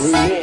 Muy.